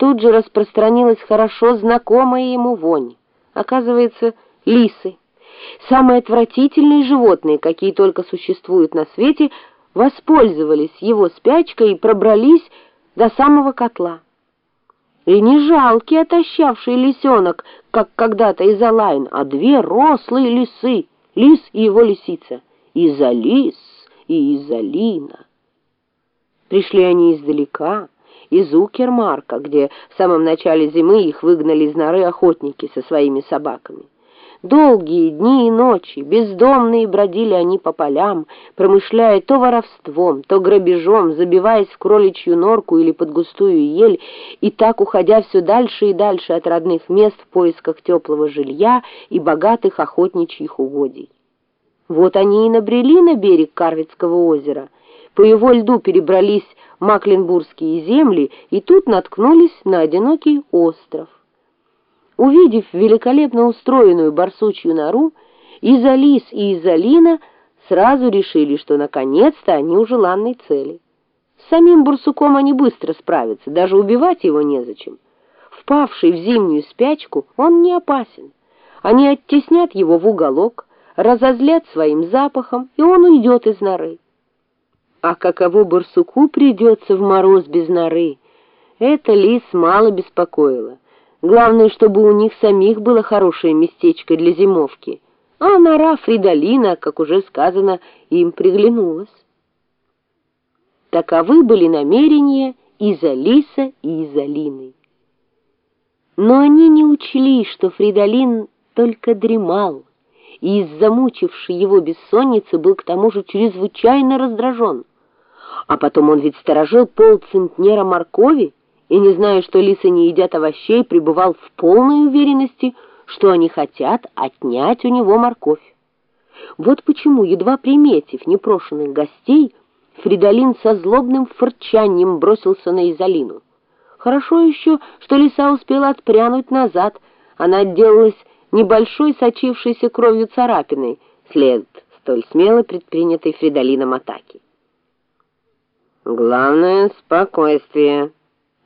тут же распространилась хорошо знакомая ему вонь. Оказывается, лисы, самые отвратительные животные, какие только существуют на свете, воспользовались его спячкой и пробрались до самого котла. И не жалкий отощавший лисенок, как когда-то Изолайн, а две рослые лисы, лис и его лисица, Изолис и Изолина. Пришли они издалека, из Укермарка, где в самом начале зимы их выгнали из норы охотники со своими собаками. Долгие дни и ночи бездомные бродили они по полям, промышляя то воровством, то грабежом, забиваясь в кроличью норку или под густую ель, и так уходя все дальше и дальше от родных мест в поисках теплого жилья и богатых охотничьих угодий. Вот они и набрели на берег Карвицкого озера, по его льду перебрались Макленбургские земли и тут наткнулись на одинокий остров. Увидев великолепно устроенную барсучью нору, Изолис и Изолина сразу решили, что наконец-то они у желанной цели. С самим барсуком они быстро справятся, даже убивать его незачем. Впавший в зимнюю спячку, он не опасен. Они оттеснят его в уголок, разозлят своим запахом, и он уйдет из норы. А каково барсуку придется в мороз без норы, это лис мало беспокоило. Главное, чтобы у них самих было хорошее местечко для зимовки. А нора Фридолина, как уже сказано, им приглянулась. Таковы были намерения и за Лиса, и за Лины. Но они не учли, что Фридолин только дремал, и из замучившей его бессонницы был к тому же чрезвычайно раздражен. А потом он ведь сторожил полцентнера моркови и, не зная, что лисы не едят овощей, пребывал в полной уверенности, что они хотят отнять у него морковь. Вот почему, едва приметив непрошенных гостей, Фридолин со злобным фырчанием бросился на Изолину. Хорошо еще, что лиса успела отпрянуть назад, она отделалась небольшой сочившейся кровью царапиной, след столь смело предпринятой Фридолином атаки. «Главное — спокойствие.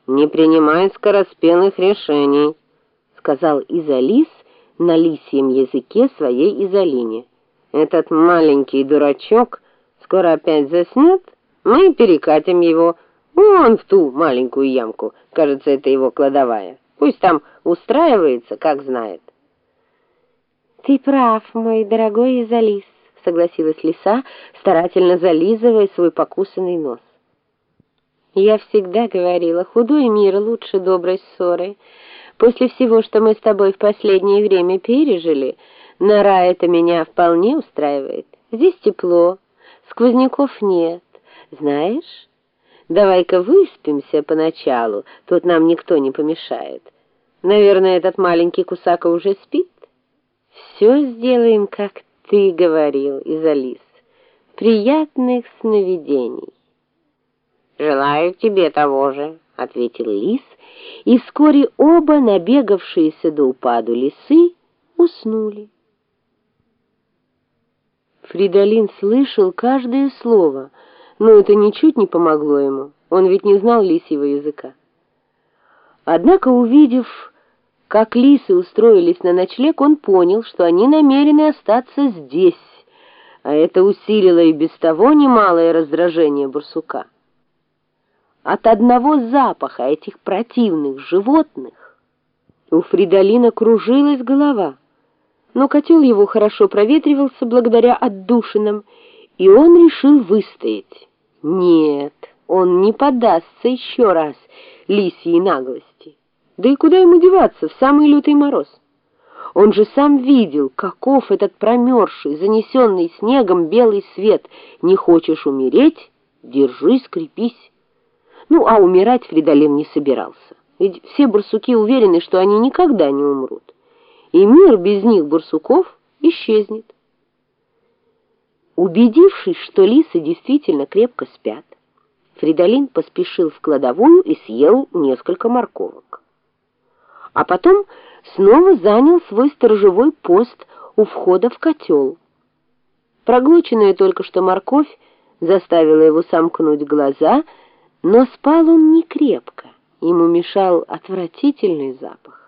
Не принимай скороспелых решений», — сказал Изолис на лисьем языке своей Изолине. «Этот маленький дурачок скоро опять заснет, мы перекатим его вон в ту маленькую ямку. Кажется, это его кладовая. Пусть там устраивается, как знает». «Ты прав, мой дорогой Изолис», — согласилась лиса, старательно зализывая свой покусанный нос. Я всегда говорила, худой мир лучше доброй ссоры. После всего, что мы с тобой в последнее время пережили, нора это меня вполне устраивает. Здесь тепло, сквозняков нет. Знаешь, давай-ка выспимся поначалу, тут нам никто не помешает. Наверное, этот маленький кусака уже спит. Все сделаем, как ты говорил, Изолис. Приятных сновидений. «Желаю тебе того же», — ответил лис, и вскоре оба, набегавшиеся до упаду лисы, уснули. Фридолин слышал каждое слово, но это ничуть не помогло ему, он ведь не знал лисьего языка. Однако, увидев, как лисы устроились на ночлег, он понял, что они намерены остаться здесь, а это усилило и без того немалое раздражение барсука. От одного запаха этих противных животных у Фридолина кружилась голова, но котел его хорошо проветривался благодаря отдушинам, и он решил выстоять. Нет, он не подастся еще раз лисьей наглости. Да и куда ему деваться в самый лютый мороз? Он же сам видел, каков этот промерзший, занесенный снегом белый свет. Не хочешь умереть? Держись, крепись. Ну, а умирать Фридолин не собирался. Ведь все барсуки уверены, что они никогда не умрут. И мир без них, барсуков, исчезнет. Убедившись, что лисы действительно крепко спят, Фридолин поспешил в кладовую и съел несколько морковок. А потом снова занял свой сторожевой пост у входа в котел. Проглоченная только что морковь заставила его сомкнуть глаза — но спал он не крепко, Ему мешал отвратительный запах.